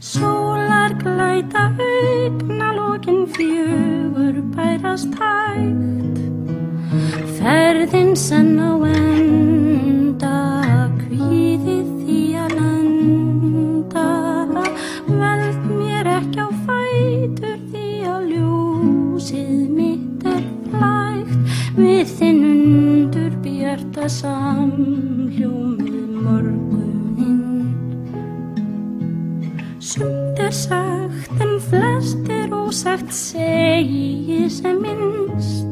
Sólar glæta augna lókin fjögur bærast hægt. Ferðin senn á enda kvíðið því að lenda. Veld mér ekki á fætur því að ljósið mitt er flægt Við þinn undur bjarta samljómið Sumt er sagt en flest er ósagt segi sem minnst.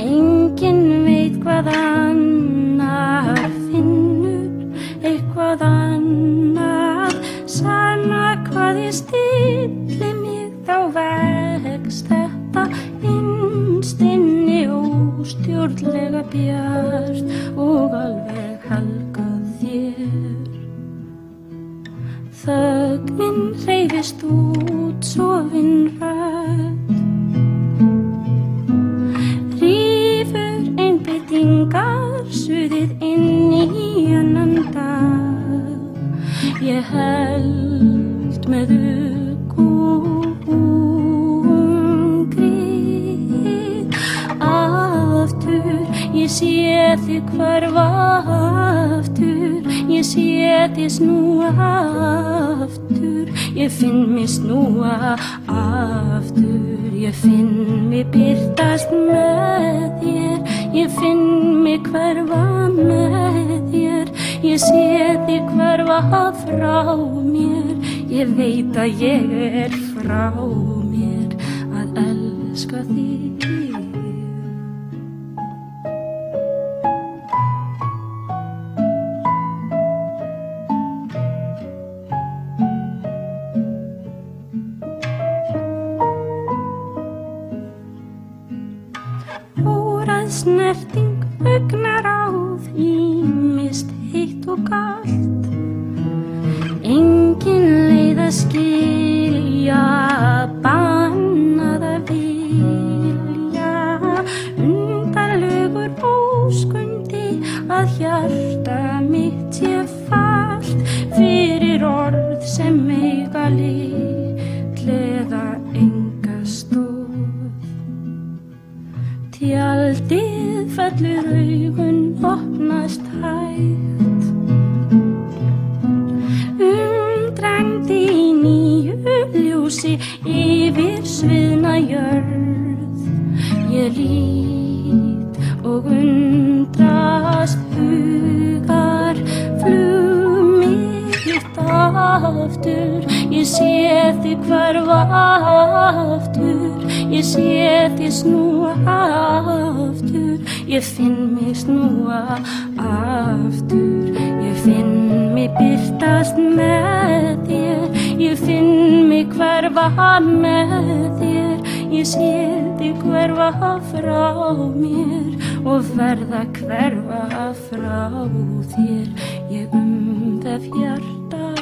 Engin veit hvað annar finnur eitthvað annar Sanna hvað ég stilli mig þá vegst þetta innst inni óstjórnlega bjart. Og Þögnin reyfist út sofin rætt Rífur einbyttingar suðið inn í annan dag. Ég held með ugungrið Aftur, ég sé þig aftur Ég sé þig snúa aftur Ég finn mig snúa aftur. Ég finn mig byrtast með þér Ég finn mig hverfa með þér. Ég sé þig hverfa frá mér Ég veit að ég er frá mér. Að elska þig Órað snerting augnar áð Ímist heitt og galt. Engin leið að skilja Bannaða vilja. Undarlegur óskundi Að hjarta mitt sé fast Fyrir orð sem eiga litlega Fellur augun opnast hægt. Undrandi í nýju ljósi yfir sviðna jörð. Ég lít og undrast hugar aftur. Ég sé þig hverfa aftur. Ég sé þig snúa aftur. Ég finn mig snúa aftur. Ég finn mig byrtast með þér. Ég finn mig hverfa með þér. Ég sé þig hverfa frá mér Og verða hverfa frá þér. Ég um það hjarta